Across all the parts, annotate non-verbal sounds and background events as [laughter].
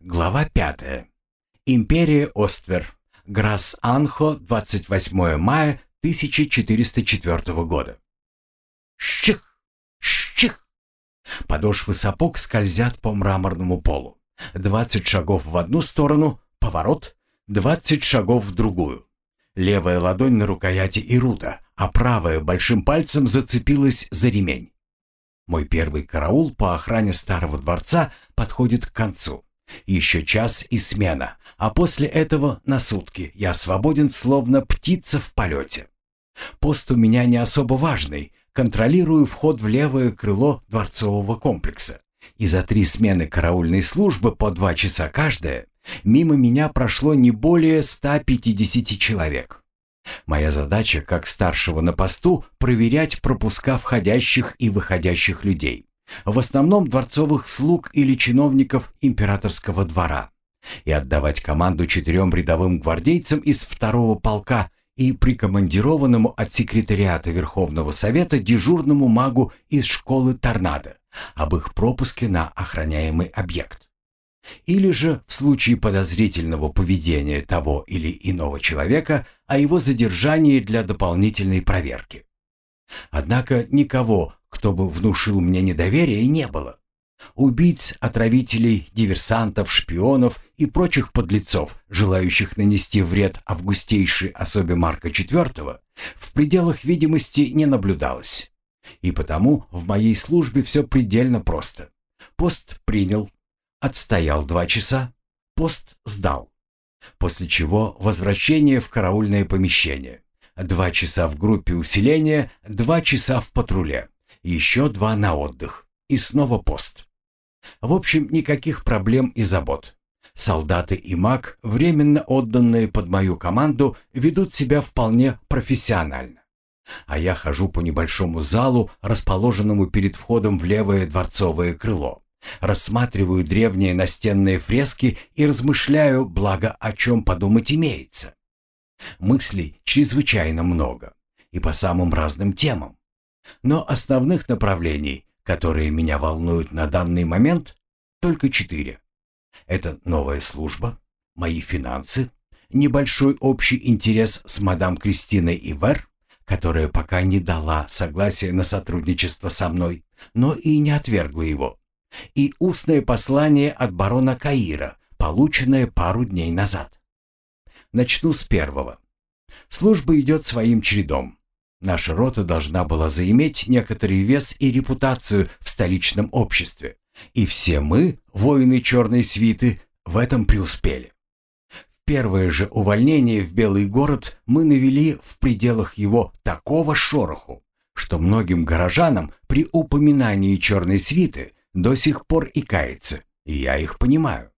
Глава 5. Империя Оствер. Грас-Анхо, 28 мая 1404 года. Щих! Щих! Подошвы сапог скользят по мраморному полу. Двадцать шагов в одну сторону, поворот, двадцать шагов в другую. Левая ладонь на рукояти Ирута, а правая большим пальцем зацепилась за ремень. Мой первый караул по охране старого дворца подходит к концу. Еще час и смена, а после этого на сутки я свободен, словно птица в полете. Пост у меня не особо важный, контролирую вход в левое крыло дворцового комплекса. И за три смены караульной службы по два часа каждая, мимо меня прошло не более 150 человек. Моя задача, как старшего на посту, проверять пропуска входящих и выходящих людей. В основном дворцовых слуг или чиновников императорского двора. И отдавать команду четырем рядовым гвардейцам из второго полка и прикомандированному от секретариата Верховного Совета дежурному магу из школы Торнадо об их пропуске на охраняемый объект. Или же в случае подозрительного поведения того или иного человека о его задержании для дополнительной проверки. Однако никого, кто бы внушил мне недоверие, не было. Убийц, отравителей, диверсантов, шпионов и прочих подлецов, желающих нанести вред августейшей особе Марка IV, в пределах видимости не наблюдалось. И потому в моей службе все предельно просто. Пост принял, отстоял два часа, пост сдал. После чего возвращение в караульное помещение. Два часа в группе усиления, два часа в патруле, еще два на отдых и снова пост. В общем, никаких проблем и забот. Солдаты и маг, временно отданные под мою команду, ведут себя вполне профессионально. А я хожу по небольшому залу, расположенному перед входом в левое дворцовое крыло. Рассматриваю древние настенные фрески и размышляю, благо о чем подумать имеется. Мыслей чрезвычайно много и по самым разным темам. Но основных направлений, которые меня волнуют на данный момент, только четыре. Это новая служба, мои финансы, небольшой общий интерес с мадам Кристиной Ивер, которая пока не дала согласия на сотрудничество со мной, но и не отвергла его, и устное послание от барона Каира, полученное пару дней назад. Начну с первого. Служба идет своим чередом. Наша рота должна была заиметь некоторый вес и репутацию в столичном обществе. И все мы, воины черной свиты, в этом преуспели. В первое же увольнение в Белый город мы навели в пределах его такого шороху, что многим горожанам при упоминании черной свиты до сих пор и кается, и я их понимаю.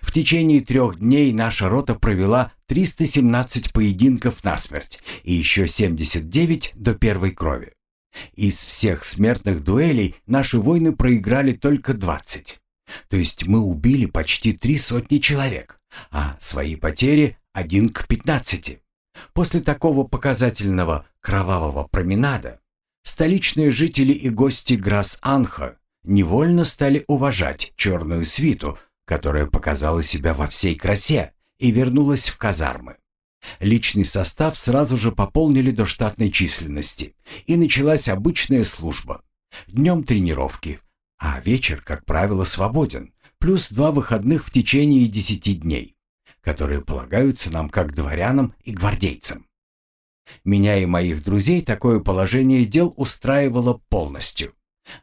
В течение трех дней наша рота провела 317 поединков насмерть и еще 79 до первой крови. Из всех смертных дуэлей наши воины проиграли только 20. То есть мы убили почти три сотни человек, а свои потери один к 15. После такого показательного кровавого променада столичные жители и гости Грас-Анха невольно стали уважать черную свиту, которая показала себя во всей красе и вернулась в казармы. Личный состав сразу же пополнили до штатной численности, и началась обычная служба. Днем тренировки, а вечер, как правило, свободен, плюс два выходных в течение десяти дней, которые полагаются нам как дворянам и гвардейцам. Меня и моих друзей такое положение дел устраивало полностью.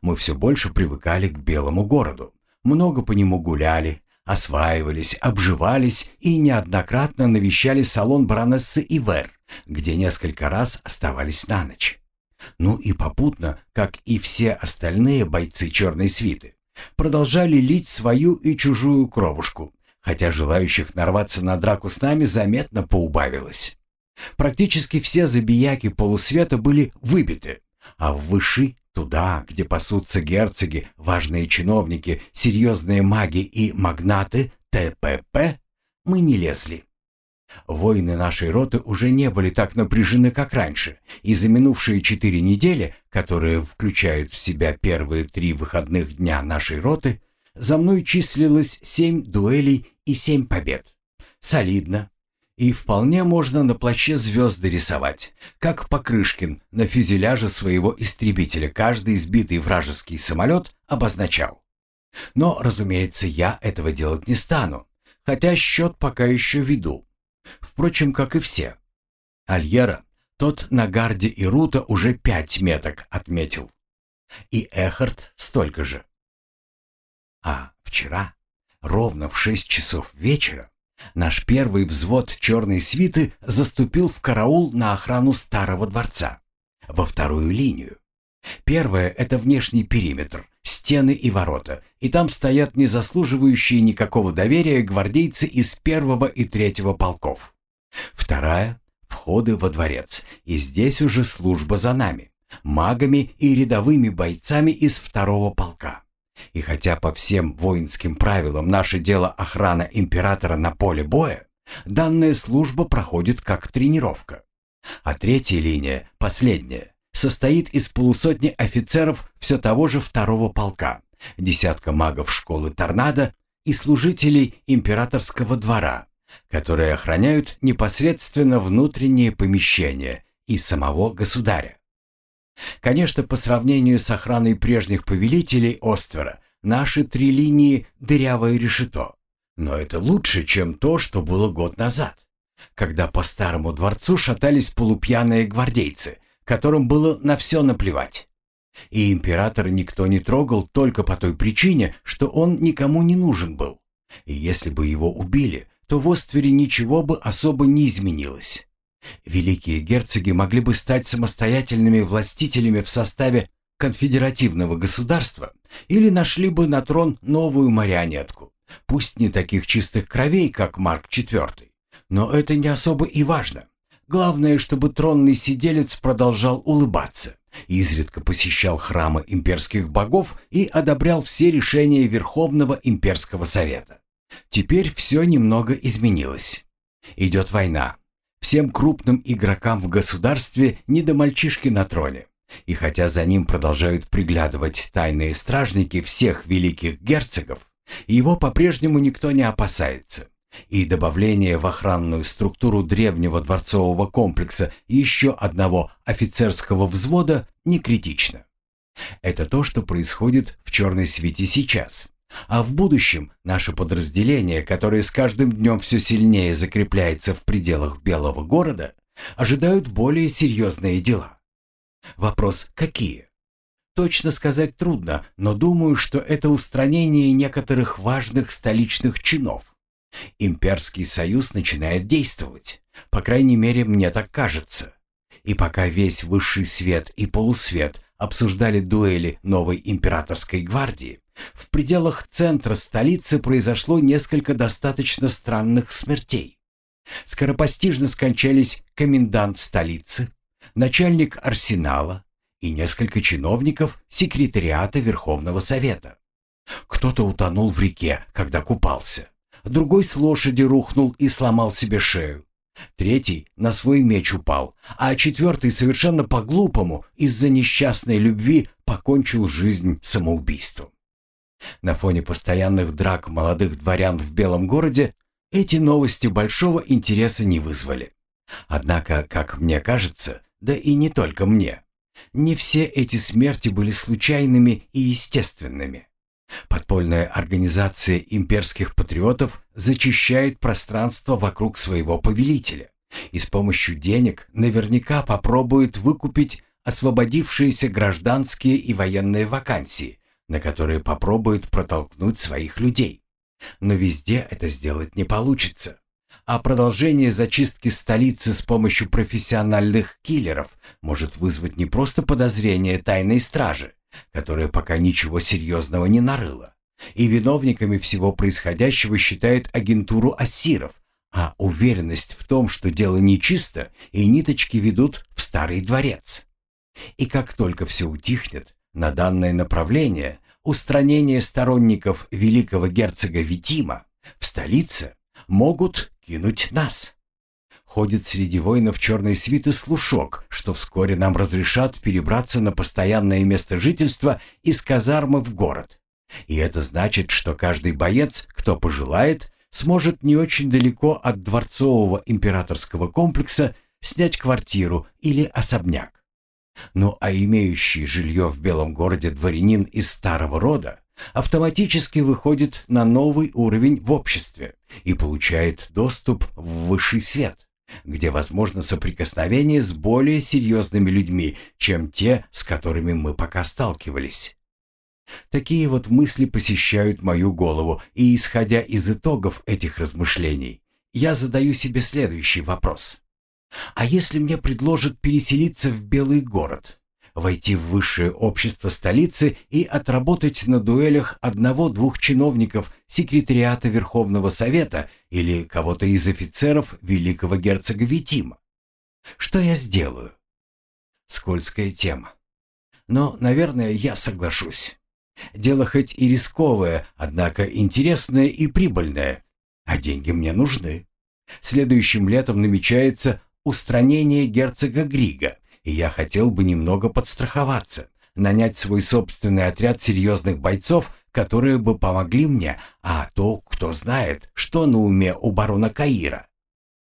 Мы все больше привыкали к белому городу, много по нему гуляли, осваивались, обживались и неоднократно навещали салон баронессы Ивер, где несколько раз оставались на ночь. Ну и попутно, как и все остальные бойцы черной свиты, продолжали лить свою и чужую кровушку, хотя желающих нарваться на драку с нами заметно поубавилось. Практически все забияки полусвета были выбиты, а в выши Туда, где пасутся герцоги, важные чиновники, серьезные маги и магнаты ТПП, мы не лезли. Воины нашей роты уже не были так напряжены, как раньше, и за минувшие четыре недели, которые включают в себя первые три выходных дня нашей роты, за мной числилось семь дуэлей и семь побед. Солидно. И вполне можно на плаще звезды рисовать, как Покрышкин на фюзеляже своего истребителя каждый избитый вражеский самолет обозначал. Но, разумеется, я этого делать не стану, хотя счет пока еще веду. Впрочем, как и все. Альера, тот на гарде и Рута уже пять меток отметил. И Эхард столько же. А вчера, ровно в шесть часов вечера, наш первый взвод черной свиты заступил в караул на охрану старого дворца, во вторую линию. Первая — это внешний периметр, стены и ворота, и там стоят незаслуживающие никакого доверия гвардейцы из первого и третьего полков. Вторая — входы во дворец, и здесь уже служба за нами, магами и рядовыми бойцами из второго полка. И хотя по всем воинским правилам наше дело охрана императора на поле боя, данная служба проходит как тренировка. А третья линия, последняя, состоит из полусотни офицеров все того же второго полка, десятка магов школы Торнадо и служителей императорского двора, которые охраняют непосредственно внутренние помещения и самого государя. Конечно, по сравнению с охраной прежних повелителей Оствера, наши три линии – дырявое решето. Но это лучше, чем то, что было год назад, когда по старому дворцу шатались полупьяные гвардейцы, которым было на все наплевать. И императора никто не трогал только по той причине, что он никому не нужен был. И если бы его убили, то в Оствере ничего бы особо не изменилось. Великие герцоги могли бы стать самостоятельными властителями в составе конфедеративного государства или нашли бы на трон новую марионетку, пусть не таких чистых кровей, как Марк IV. Но это не особо и важно. Главное, чтобы тронный сиделец продолжал улыбаться, изредка посещал храмы имперских богов и одобрял все решения Верховного имперского совета. Теперь все немного изменилось. Идет война, Всем крупным игрокам в государстве не до мальчишки на троне. И хотя за ним продолжают приглядывать тайные стражники всех великих герцогов, его по-прежнему никто не опасается. И добавление в охранную структуру древнего дворцового комплекса еще одного офицерского взвода не критично. Это то, что происходит в черной свете сейчас. А в будущем наше подразделение, которое с каждым днем все сильнее закрепляется в пределах Белого города, ожидают более серьезные дела. Вопрос какие? Точно сказать трудно, но думаю, что это устранение некоторых важных столичных чинов. Имперский союз начинает действовать. По крайней мере, мне так кажется. И пока весь высший свет и полусвет обсуждали дуэли новой императорской гвардии, в пределах центра столицы произошло несколько достаточно странных смертей. Скоропостижно скончались комендант столицы, начальник арсенала и несколько чиновников секретариата Верховного Совета. Кто-то утонул в реке, когда купался. Другой с лошади рухнул и сломал себе шею. Третий на свой меч упал, а четвертый совершенно по-глупому из-за несчастной любви покончил жизнь самоубийством. На фоне постоянных драк молодых дворян в Белом городе эти новости большого интереса не вызвали. Однако, как мне кажется, да и не только мне, не все эти смерти были случайными и естественными. Подпольная организация имперских патриотов зачищает пространство вокруг своего повелителя и с помощью денег наверняка попробует выкупить освободившиеся гражданские и военные вакансии, на которые попробует протолкнуть своих людей. Но везде это сделать не получится. А продолжение зачистки столицы с помощью профессиональных киллеров может вызвать не просто подозрение тайной стражи, которая пока ничего серьезного не нарыла, и виновниками всего происходящего считает агентуру ассиров, а уверенность в том, что дело нечисто и ниточки ведут в старый дворец. И как только все утихнет, на данное направление устранение сторонников великого герцога Витима в столице могут кинуть нас. Ходит среди воинов черной свиты слушок, что вскоре нам разрешат перебраться на постоянное место жительства из казармы в город. И это значит, что каждый боец, кто пожелает, сможет не очень далеко от дворцового императорского комплекса снять квартиру или особняк. Ну а имеющий жилье в Белом городе дворянин из старого рода автоматически выходит на новый уровень в обществе и получает доступ в высший свет, где возможно соприкосновение с более серьезными людьми, чем те, с которыми мы пока сталкивались. Такие вот мысли посещают мою голову, и исходя из итогов этих размышлений, я задаю себе следующий вопрос. А если мне предложат переселиться в Белый город, войти в высшее общество столицы и отработать на дуэлях одного-двух чиновников секретариата Верховного Совета или кого-то из офицеров великого герцога Витима? Что я сделаю? Скользкая тема. Но, наверное, я соглашусь. Дело хоть и рисковое, однако интересное и прибыльное. А деньги мне нужны. Следующим летом намечается устранение герцога Грига, и я хотел бы немного подстраховаться, нанять свой собственный отряд серьезных бойцов, которые бы помогли мне, а то, кто знает, что на уме у барона Каира.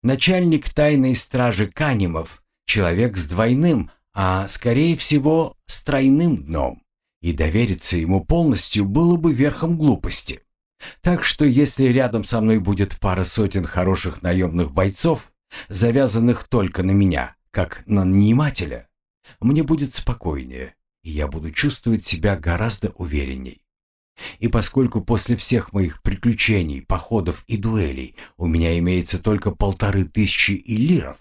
Начальник тайной стражи Канимов, человек с двойным, а скорее всего с тройным дном, и довериться ему полностью было бы верхом глупости. Так что если рядом со мной будет пара сотен хороших наемных бойцов, завязанных только на меня, как на нанимателя, мне будет спокойнее, и я буду чувствовать себя гораздо уверенней. И поскольку после всех моих приключений, походов и дуэлей у меня имеется только полторы тысячииллиров,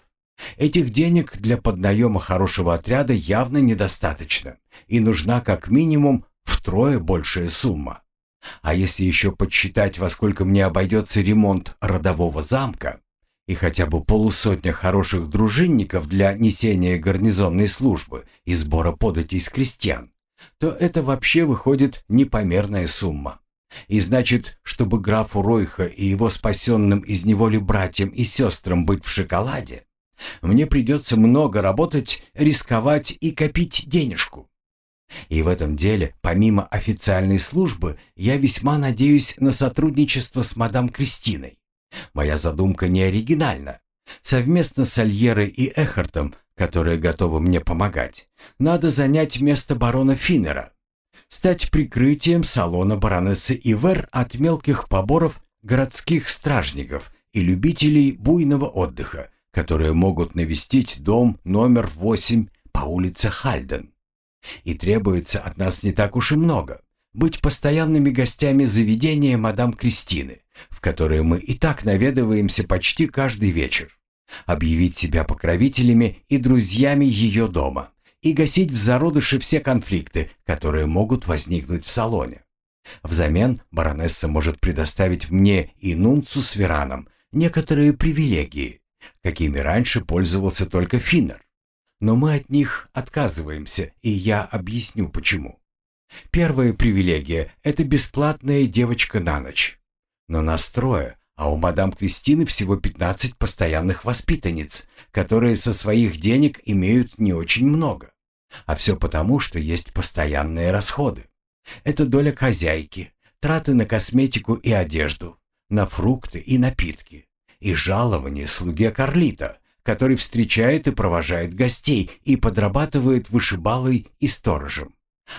этих денег для поднаема хорошего отряда явно недостаточно, и нужна как минимум втрое большая сумма. А если еще подсчитать, во сколько мне обойдется ремонт родового замка, и хотя бы полусотня хороших дружинников для несения гарнизонной службы и сбора податей с крестьян, то это вообще выходит непомерная сумма. И значит, чтобы графу Ройха и его спасенным из неволи братьям и сестрам быть в шоколаде, мне придется много работать, рисковать и копить денежку. И в этом деле, помимо официальной службы, я весьма надеюсь на сотрудничество с мадам Кристиной. Моя задумка не оригинальна. Совместно с Альерой и Эхартом, которые готовы мне помогать, надо занять место барона Финнера, стать прикрытием салона баронессы Ивер от мелких поборов городских стражников и любителей буйного отдыха, которые могут навестить дом номер 8 по улице Хальден. И требуется от нас не так уж и много быть постоянными гостями заведения мадам Кристины, в которое мы и так наведываемся почти каждый вечер, объявить себя покровителями и друзьями ее дома и гасить в зародыше все конфликты, которые могут возникнуть в салоне. Взамен баронесса может предоставить мне и Нунцу с Вераном некоторые привилегии, какими раньше пользовался только Финнер. Но мы от них отказываемся, и я объясню почему. Первая привилегия – это бесплатная девочка на ночь. Но нас трое, а у мадам Кристины всего 15 постоянных воспитанниц, которые со своих денег имеют не очень много. А все потому, что есть постоянные расходы. Это доля хозяйки, траты на косметику и одежду, на фрукты и напитки, и жалование слуге Карлита, который встречает и провожает гостей и подрабатывает вышибалой и сторожем.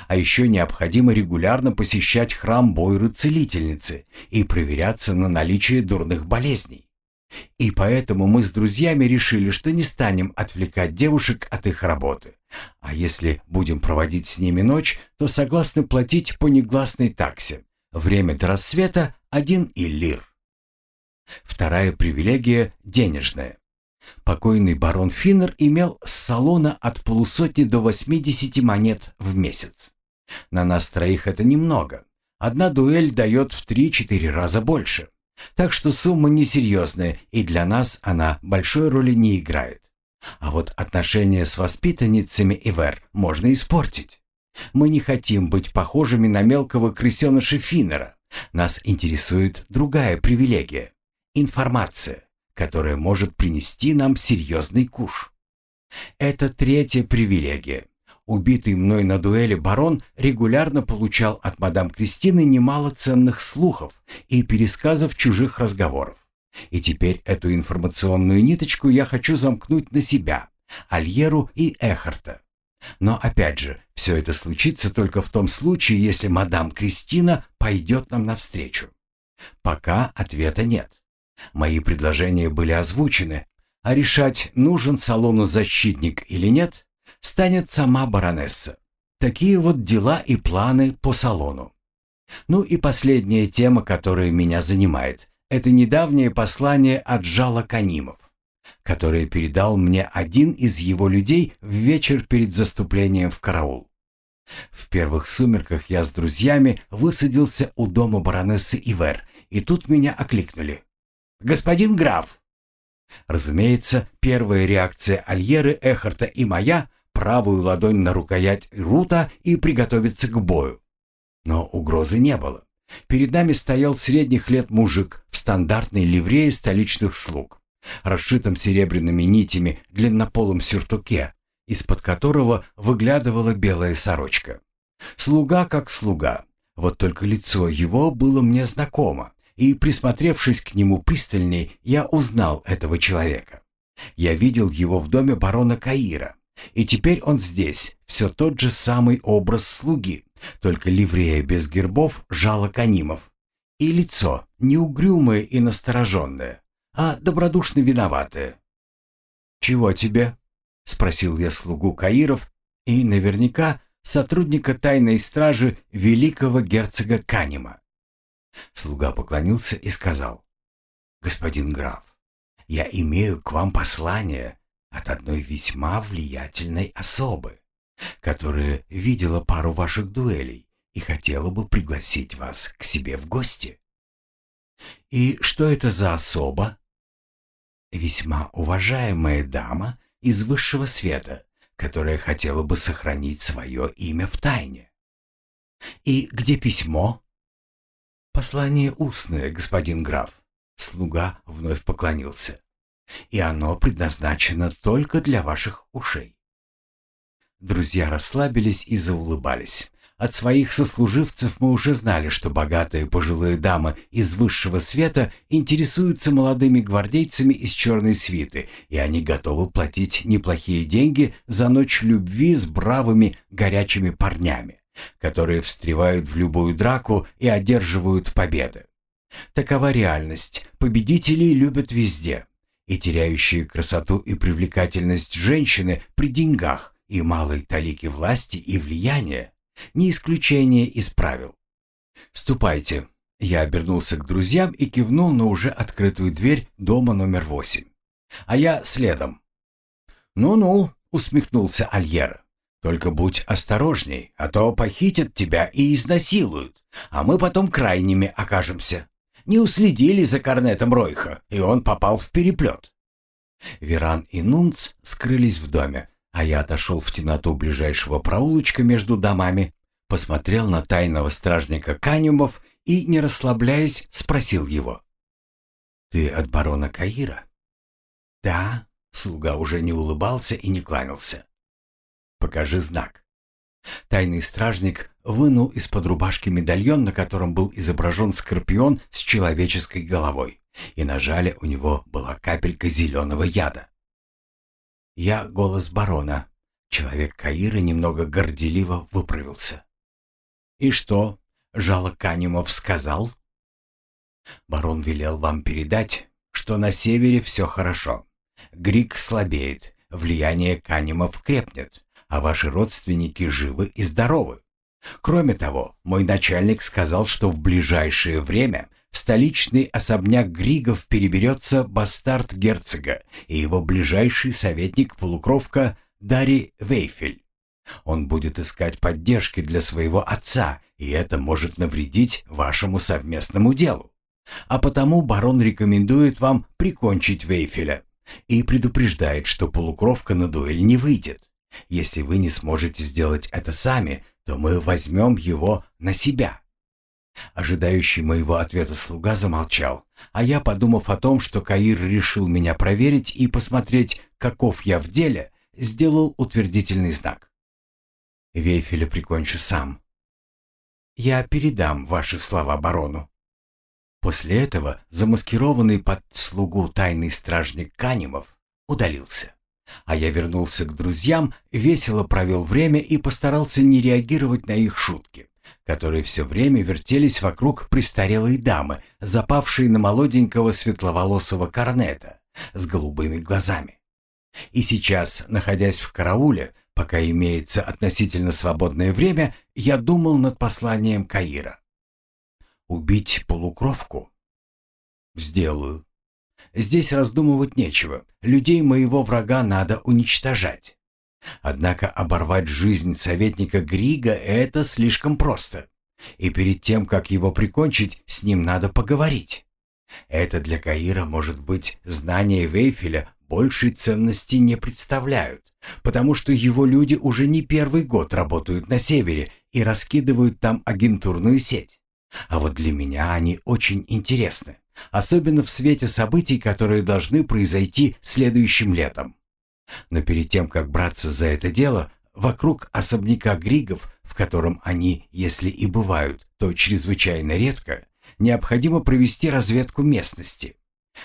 А еще необходимо регулярно посещать храм Бойры-целительницы и проверяться на наличие дурных болезней. И поэтому мы с друзьями решили, что не станем отвлекать девушек от их работы. А если будем проводить с ними ночь, то согласны платить по негласной таксе. Время до рассвета – один иллир. Вторая привилегия – денежная. Покойный барон Финнер имел с салона от полусотни до 80 монет в месяц. На нас троих это немного. Одна дуэль дает в 3-4 раза больше. Так что сумма несерьезная, и для нас она большой роли не играет. А вот отношения с воспитанницами Ивер можно испортить. Мы не хотим быть похожими на мелкого крысеныша Финнера. Нас интересует другая привилегия – информация которая может принести нам серьезный куш. Это третья привилегия. Убитый мной на дуэли барон регулярно получал от мадам Кристины немало ценных слухов и пересказов чужих разговоров. И теперь эту информационную ниточку я хочу замкнуть на себя, Альеру и Эхарта. Но опять же, все это случится только в том случае, если мадам Кристина пойдет нам навстречу. Пока ответа нет. Мои предложения были озвучены, а решать, нужен салону защитник или нет, станет сама баронесса. Такие вот дела и планы по салону. Ну и последняя тема, которая меня занимает, это недавнее послание от Жала Канимов, которое передал мне один из его людей в вечер перед заступлением в караул. В первых сумерках я с друзьями высадился у дома баронессы Ивер, и тут меня окликнули. «Господин граф!» Разумеется, первая реакция Альеры, Эхарта и моя — правую ладонь на рукоять Рута и приготовиться к бою. Но угрозы не было. Перед нами стоял средних лет мужик в стандартной ливрее столичных слуг, расшитом серебряными нитями длиннополом сюртуке, из-под которого выглядывала белая сорочка. Слуга как слуга, вот только лицо его было мне знакомо, и, присмотревшись к нему пристальней, я узнал этого человека. Я видел его в доме барона Каира, и теперь он здесь, все тот же самый образ слуги, только ливрея без гербов жало канимов. И лицо не угрюмое и настороженное, а добродушно виноватое. «Чего тебе?» — спросил я слугу Каиров и наверняка сотрудника тайной стражи великого герцога Канима. Слуга поклонился и сказал, «Господин граф, я имею к вам послание от одной весьма влиятельной особы которая видела пару ваших дуэлей и хотела бы пригласить вас к себе в гости. И что это за особа? Весьма уважаемая дама из высшего света, которая хотела бы сохранить свое имя в тайне. И где письмо? Послание устное, господин граф. Слуга вновь поклонился. И оно предназначено только для ваших ушей. Друзья расслабились и заулыбались. От своих сослуживцев мы уже знали, что богатые пожилые дамы из высшего света интересуются молодыми гвардейцами из черной свиты, и они готовы платить неплохие деньги за ночь любви с бравыми горячими парнями, которые встревают в любую драку и одерживают победы. Такова реальность. Победителей любят везде. И теряющие красоту и привлекательность женщины при деньгах и малой талики власти и влияния не исключение из правил. «Ступайте». Я обернулся к друзьям и кивнул на уже открытую дверь дома номер восемь. «А я следом». «Ну-ну», — усмехнулся Альера. «Только будь осторожней, а то похитят тебя и изнасилуют, а мы потом крайними окажемся. Не уследили за корнетом Ройха, и он попал в переплет». Веран и Нунц скрылись в доме, а я отошел в темноту ближайшего проулочка между домами, посмотрел на тайного стражника Канюмов и, не расслабляясь, спросил его. «Ты от барона Каира?» «Да», — слуга уже не улыбался и не кланялся. «Покажи знак». Тайный стражник вынул из-под рубашки медальон, на котором был изображен скорпион с человеческой головой, и на жале у него была капелька зеленого яда. Я голос барона. Человек Каира немного горделиво выправился. «И что?» — Жало Канимов сказал. «Барон велел вам передать, что на севере все хорошо. Грик слабеет, влияние Канимов крепнет, а ваши родственники живы и здоровы. Кроме того, мой начальник сказал, что в ближайшее время в столичный особняк Григов переберется бастард герцога и его ближайший советник-полукровка Дари Вейфель. Он будет искать поддержки для своего отца, и это может навредить вашему совместному делу. А потому барон рекомендует вам прикончить Вейфеля и предупреждает, что полукровка на дуэль не выйдет. Если вы не сможете сделать это сами, то мы возьмем его на себя. Ожидающий моего ответа слуга замолчал, а я, подумав о том, что Каир решил меня проверить и посмотреть, каков я в деле, сделал утвердительный знак. Вейфеля прикончу сам. Я передам ваши слова барону. После этого замаскированный под слугу тайный стражник Канимов удалился. А я вернулся к друзьям, весело провел время и постарался не реагировать на их шутки, которые все время вертелись вокруг престарелой дамы, запавшей на молоденького светловолосого корнета с голубыми глазами. И сейчас, находясь в карауле, пока имеется относительно свободное время, я думал над посланием Каира. Убить полукровку? Сделаю. Здесь раздумывать нечего. Людей моего врага надо уничтожать. Однако оборвать жизнь советника Грига — это слишком просто. И перед тем, как его прикончить, с ним надо поговорить. Это для Каира, может быть, знания Вейфеля большей ценности не представляют, потому что его люди уже не первый год работают на севере и раскидывают там агентурную сеть. А вот для меня они очень интересны, особенно в свете событий, которые должны произойти следующим летом. Но перед тем, как браться за это дело, вокруг особняка Григов, в котором они, если и бывают, то чрезвычайно редко, необходимо провести разведку местности.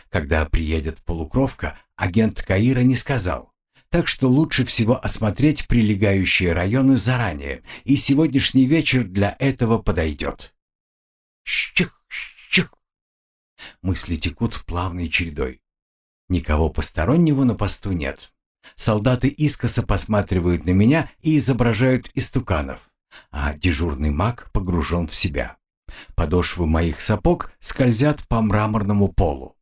Когда приедет полукровка, агент Каира не сказал. Так что лучше всего осмотреть прилегающие районы заранее, и сегодняшний вечер для этого подойдет. Щих, щих. Мысли текут плавной чередой. Никого постороннего на посту нет. Солдаты искоса посматривают на меня и изображают истуканов, а дежурный маг погружен в себя. Подошвы моих сапог скользят по мраморному полу.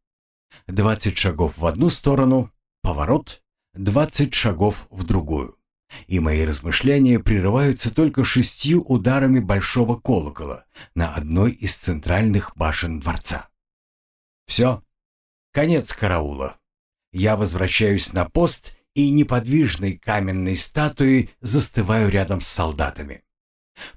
Двадцать шагов в одну сторону, поворот, двадцать шагов в другую и мои размышления прерываются только шестью ударами большого колокола на одной из центральных башен дворца. Все, конец караула. Я возвращаюсь на пост и неподвижной каменной статуей застываю рядом с солдатами.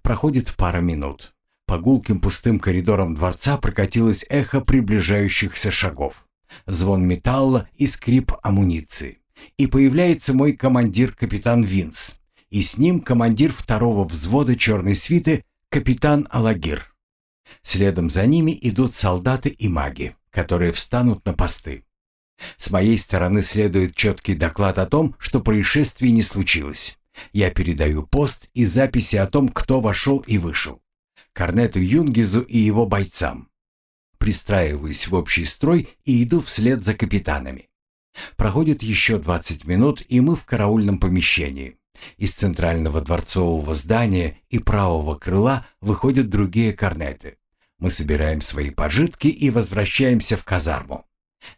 Проходит пара минут. По гулким пустым коридорам дворца прокатилось эхо приближающихся шагов. Звон металла и скрип амуниции и появляется мой командир капитан Винс, и с ним командир второго взвода черной свиты капитан Алагир. Следом за ними идут солдаты и маги, которые встанут на посты. С моей стороны следует четкий доклад о том, что происшествий не случилось. Я передаю пост и записи о том, кто вошел и вышел. Корнету Юнгизу и его бойцам. Пристраиваюсь в общий строй и иду вслед за капитанами. Проходит еще 20 минут, и мы в караульном помещении. Из центрального дворцового здания и правого крыла выходят другие корнеты. Мы собираем свои пожитки и возвращаемся в казарму.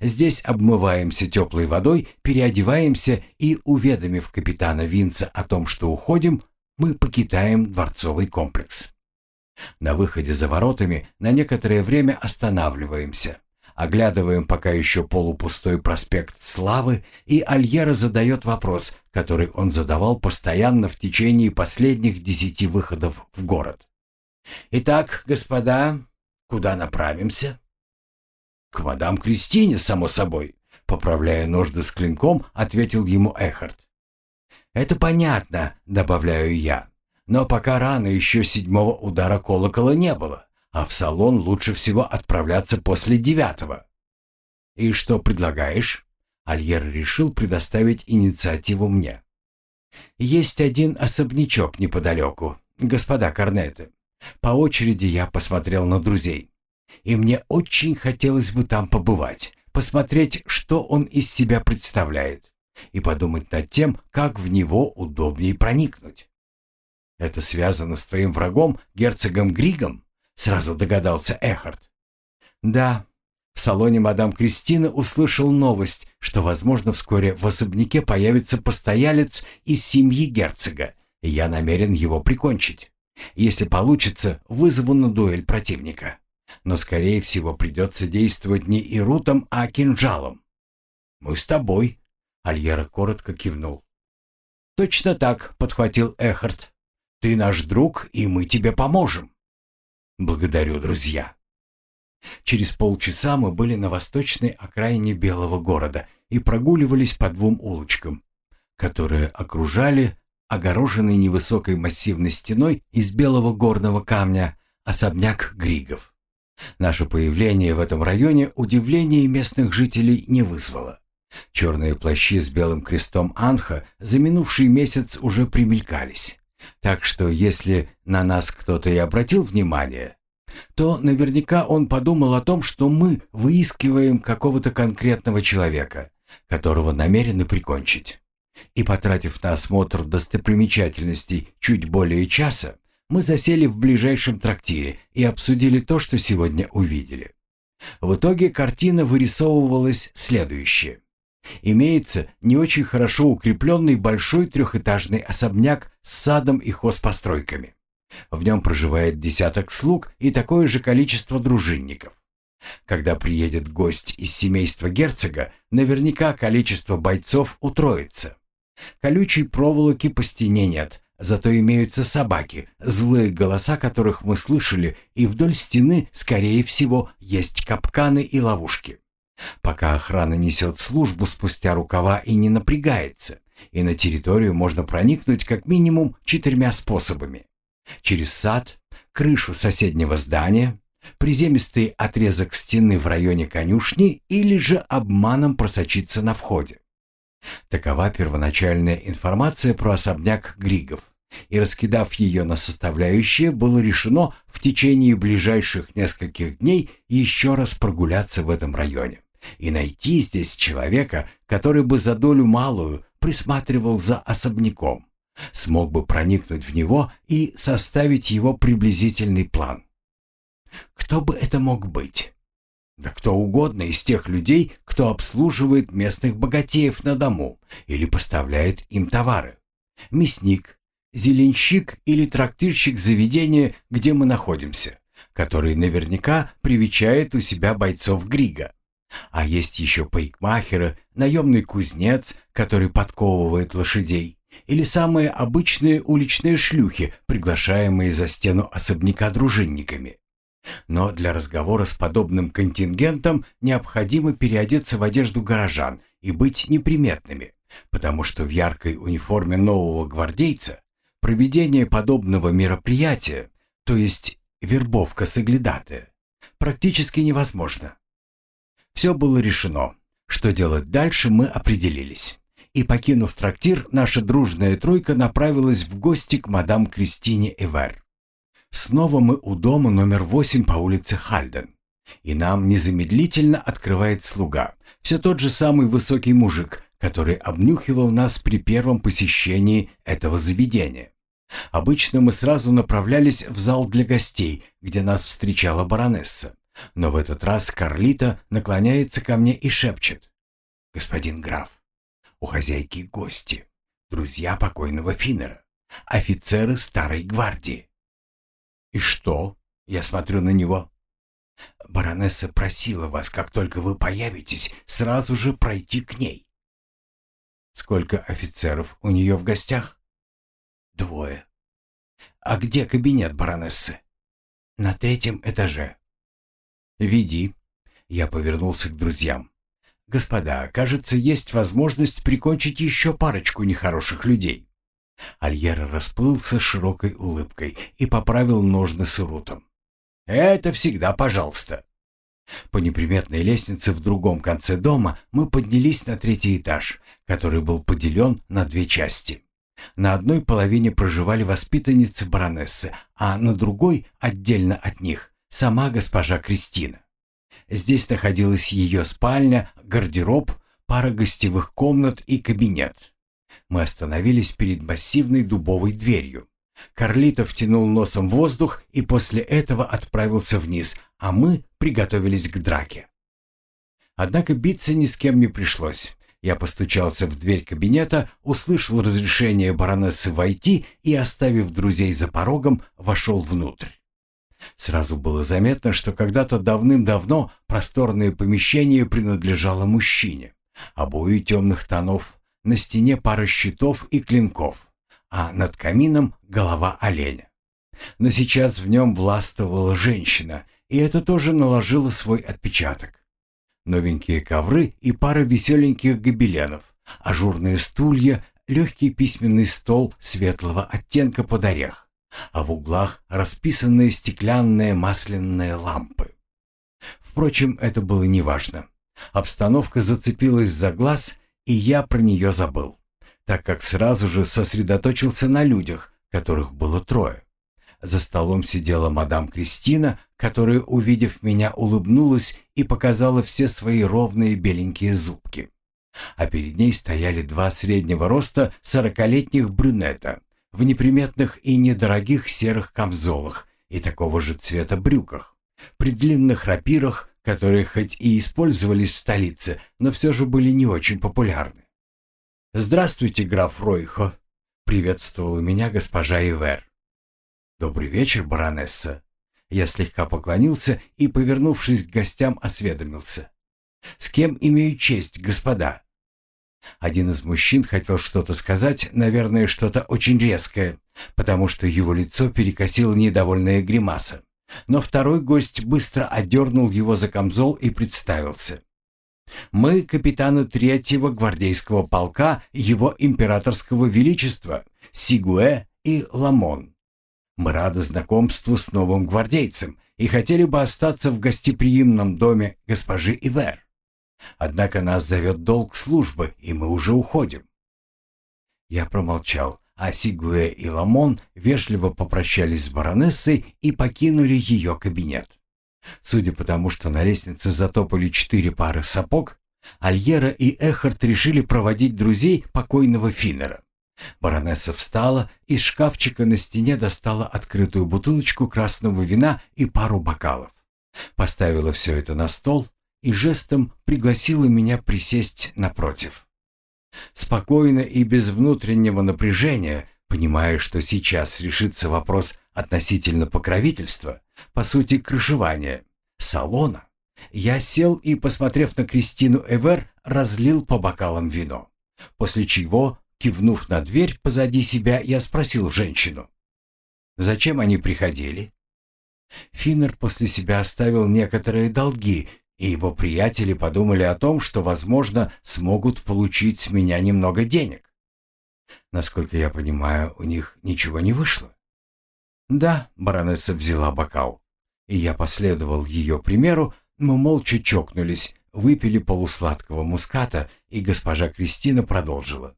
Здесь обмываемся теплой водой, переодеваемся и, уведомив капитана Винца о том, что уходим, мы покидаем дворцовый комплекс. На выходе за воротами на некоторое время останавливаемся. Оглядываем пока еще полупустой проспект Славы, и Альера задает вопрос, который он задавал постоянно в течение последних десяти выходов в город. «Итак, господа, куда направимся?» «К мадам Кристине, само собой», — поправляя ножды с клинком, ответил ему Эхард. «Это понятно», — добавляю я. «Но пока рано еще седьмого удара колокола не было а в салон лучше всего отправляться после девятого. И что предлагаешь? Альер решил предоставить инициативу мне. Есть один особнячок неподалеку, господа Корнеты. По очереди я посмотрел на друзей. И мне очень хотелось бы там побывать, посмотреть, что он из себя представляет, и подумать над тем, как в него удобнее проникнуть. Это связано с твоим врагом, герцогом Григом? Сразу догадался Эхард. Да, в салоне мадам Кристина услышал новость, что, возможно, вскоре в особняке появится постоялец из семьи герцога, и я намерен его прикончить. Если получится, вызову на дуэль противника. Но, скорее всего, придется действовать не ирутом, а кинжалом. «Мы с тобой», — Альера коротко кивнул. «Точно так», — подхватил Эхард. «Ты наш друг, и мы тебе поможем». Благодарю, друзья. Через полчаса мы были на восточной окраине Белого города и прогуливались по двум улочкам, которые окружали огороженный невысокой массивной стеной из белого горного камня, особняк Григов. Наше появление в этом районе удивления местных жителей не вызвало. Черные плащи с белым крестом Анха за минувший месяц уже примелькались. Так что если на нас кто-то и обратил внимание, то наверняка он подумал о том, что мы выискиваем какого-то конкретного человека, которого намерены прикончить. И потратив на осмотр достопримечательностей чуть более часа, мы засели в ближайшем трактире и обсудили то, что сегодня увидели. В итоге картина вырисовывалась следующая. Имеется не очень хорошо укрепленный большой трехэтажный особняк с садом и хозпостройками. В нем проживает десяток слуг и такое же количество дружинников. Когда приедет гость из семейства герцога, наверняка количество бойцов утроится. Колючей проволоки по стене нет, зато имеются собаки, злые голоса которых мы слышали, и вдоль стены, скорее всего, есть капканы и ловушки. Пока охрана несет службу спустя рукава и не напрягается, и на территорию можно проникнуть как минимум четырьмя способами. Через сад, крышу соседнего здания, приземистый отрезок стены в районе конюшни или же обманом просочиться на входе. Такова первоначальная информация про особняк Григов. И раскидав ее на составляющие, было решено в течение ближайших нескольких дней еще раз прогуляться в этом районе и найти здесь человека, который бы за долю малую присматривал за особняком, смог бы проникнуть в него и составить его приблизительный план. Кто бы это мог быть? Да кто угодно из тех людей, кто обслуживает местных богатеев на дому или поставляет им товары. Мясник, зеленщик или трактирщик заведения, где мы находимся, который наверняка привечает у себя бойцов Грига. А есть еще парикмахеры, наемный кузнец, который подковывает лошадей, или самые обычные уличные шлюхи, приглашаемые за стену особняка дружинниками. Но для разговора с подобным контингентом необходимо переодеться в одежду горожан и быть неприметными, потому что в яркой униформе нового гвардейца проведение подобного мероприятия, то есть вербовка соглядатая, практически невозможно. Все было решено. Что делать дальше, мы определились. И, покинув трактир, наша дружная тройка направилась в гости к мадам Кристине Эвер. Снова мы у дома номер восемь по улице Хальден. И нам незамедлительно открывает слуга, все тот же самый высокий мужик, который обнюхивал нас при первом посещении этого заведения. Обычно мы сразу направлялись в зал для гостей, где нас встречала баронесса. Но в этот раз Карлита наклоняется ко мне и шепчет. «Господин граф, у хозяйки гости, друзья покойного Финнера, офицеры старой гвардии. «И что?» — я смотрю на него. «Баронесса просила вас, как только вы появитесь, сразу же пройти к ней». «Сколько офицеров у нее в гостях?» «Двое». «А где кабинет баронессы?» «На третьем этаже». «Веди». Я повернулся к друзьям. «Господа, кажется, есть возможность прикончить еще парочку нехороших людей. Альера расплылся широкой улыбкой и поправил ножны с ирутом. «Это всегда пожалуйста». По неприметной лестнице в другом конце дома мы поднялись на третий этаж, который был поделен на две части. На одной половине проживали воспитанницы баронессы, а на другой, отдельно от них, сама госпожа Кристина. Здесь находилась ее спальня, гардероб, пара гостевых комнат и кабинет. Мы остановились перед массивной дубовой дверью. Карлитов втянул носом воздух и после этого отправился вниз, а мы приготовились к драке. Однако биться ни с кем не пришлось. Я постучался в дверь кабинета, услышал разрешение баронессы войти и, оставив друзей за порогом, вошел внутрь. Сразу было заметно, что когда-то давным-давно просторное помещение принадлежало мужчине. Обои темных тонов, на стене пара щитов и клинков, а над камином голова оленя. Но сейчас в нем властвовала женщина, и это тоже наложило свой отпечаток. Новенькие ковры и пара веселеньких гобеленов, ажурные стулья, легкий письменный стол светлого оттенка под орех, а в углах расписанные стеклянные масляные лампы. Впрочем, это было неважно. Обстановка зацепилась за глаз, и я про нее забыл, так как сразу же сосредоточился на людях, которых было трое. За столом сидела мадам Кристина, которая, увидев меня, улыбнулась и показала все свои ровные беленькие зубки. А перед ней стояли два среднего роста сорокалетних брюнета в неприметных и недорогих серых камзолах и такого же цвета брюках, при длинных рапирах, которые хоть и использовались в столице, но все же были не очень популярны. «Здравствуйте, граф Ройхо», — приветствовала меня госпожа Ивер. «Добрый вечер, баронесса». Я слегка поклонился и, повернувшись к гостям, осведомился. «С кем имею честь, господа?» Один из мужчин хотел что-то сказать, наверное, что-то очень резкое, потому что его лицо перекосило недовольная гримаса. Но второй гость быстро отдернул его за камзол и представился. «Мы капитаны третьего гвардейского полка Его Императорского Величества Сигуэ и Ламон. Мы рады знакомству с новым гвардейцем и хотели бы остаться в гостеприимном доме госпожи Ивер. Однако нас зовет долг службы, и мы уже уходим». Я промолчал, а Сигуэ и Ламон вежливо попрощались с баронессой и покинули ее кабинет. Судя по тому, что на лестнице затопали четыре пары сапог, Альера и Эхард решили проводить друзей покойного Финнера. Баронесса встала, из шкафчика на стене достала открытую бутылочку красного вина и пару бокалов. Поставила все это на стол и жестом пригласила меня присесть напротив. Спокойно и без внутреннего напряжения, понимая, что сейчас решится вопрос относительно покровительства, по сути крышевания, салона, я сел и, посмотрев на Кристину Эвер, разлил по бокалам вино, после чего Кивнув на дверь позади себя, я спросил женщину. «Зачем они приходили?» Финнер после себя оставил некоторые долги, и его приятели подумали о том, что, возможно, смогут получить с меня немного денег. Насколько я понимаю, у них ничего не вышло. Да, баронесса взяла бокал, и я последовал ее примеру, мы молча чокнулись, выпили полусладкого муската, и госпожа Кристина продолжила.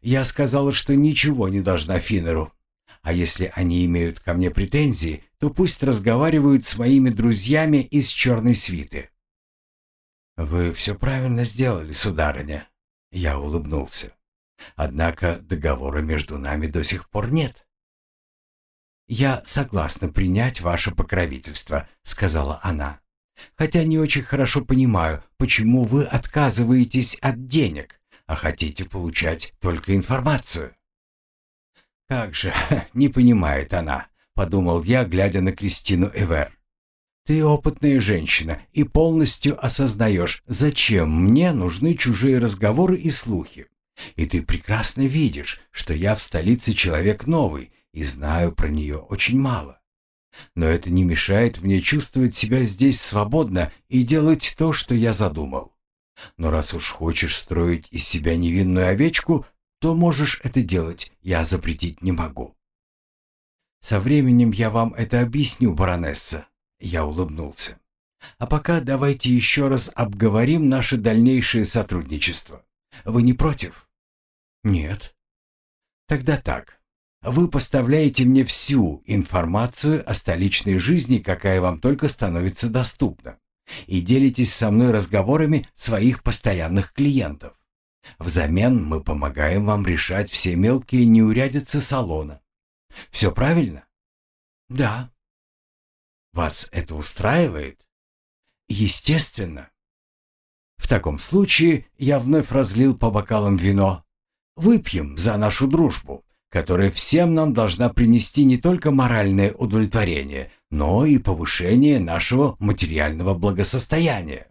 Я сказала, что ничего не должна Финнеру. А если они имеют ко мне претензии, то пусть разговаривают с моими друзьями из черной свиты. «Вы все правильно сделали, сударыня», — я улыбнулся. «Однако договора между нами до сих пор нет». «Я согласна принять ваше покровительство», — сказала она. «Хотя не очень хорошо понимаю, почему вы отказываетесь от денег, а хотите получать только информацию. «Как же, [laughs] не понимает она», — подумал я, глядя на Кристину Эвер. «Ты опытная женщина и полностью осознаешь, зачем мне нужны чужие разговоры и слухи. И ты прекрасно видишь, что я в столице человек новый и знаю про нее очень мало. Но это не мешает мне чувствовать себя здесь свободно и делать то, что я задумал. Но раз уж хочешь строить из себя невинную овечку, то можешь это делать, я запретить не могу. Со временем я вам это объясню, баронесса. Я улыбнулся. А пока давайте еще раз обговорим наше дальнейшее сотрудничество. Вы не против? Нет. Тогда так. Вы поставляете мне всю информацию о столичной жизни, какая вам только становится доступна и делитесь со мной разговорами своих постоянных клиентов. Взамен мы помогаем вам решать все мелкие неурядицы салона. Все правильно? Да. Вас это устраивает? Естественно. В таком случае я вновь разлил по бокалам вино. Выпьем за нашу дружбу, которая всем нам должна принести не только моральное удовлетворение, но и повышение нашего материального благосостояния.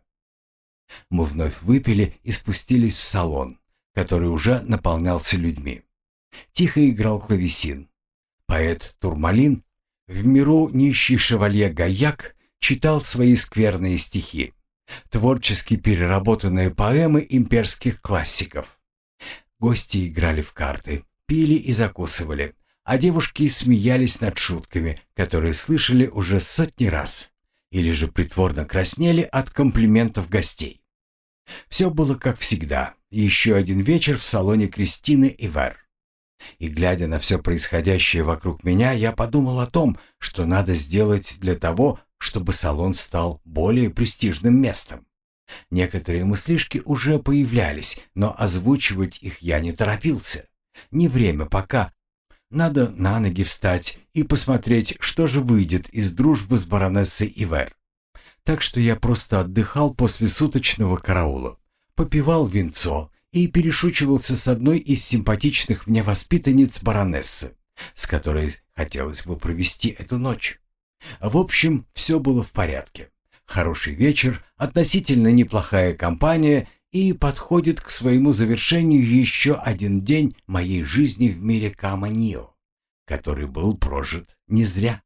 Мы вновь выпили и спустились в салон, который уже наполнялся людьми. Тихо играл клавесин. Поэт Турмалин, в миру нищий шевалье Гаяк, читал свои скверные стихи, творчески переработанные поэмы имперских классиков. Гости играли в карты, пили и закусывали, а девушки смеялись над шутками, которые слышали уже сотни раз, или же притворно краснели от комплиментов гостей. Все было как всегда, еще один вечер в салоне Кристины и Вер. И глядя на все происходящее вокруг меня, я подумал о том, что надо сделать для того, чтобы салон стал более престижным местом. Некоторые мыслишки уже появлялись, но озвучивать их я не торопился. Не время пока. Надо на ноги встать и посмотреть, что же выйдет из дружбы с баронессой Ивер. Так что я просто отдыхал после суточного караула, попивал винцо и перешучивался с одной из симпатичных мне воспитанниц баронессы, с которой хотелось бы провести эту ночь. В общем, все было в порядке. Хороший вечер, относительно неплохая компания и подходит к своему завершению еще один день моей жизни в мире Каманио, который был прожит не зря.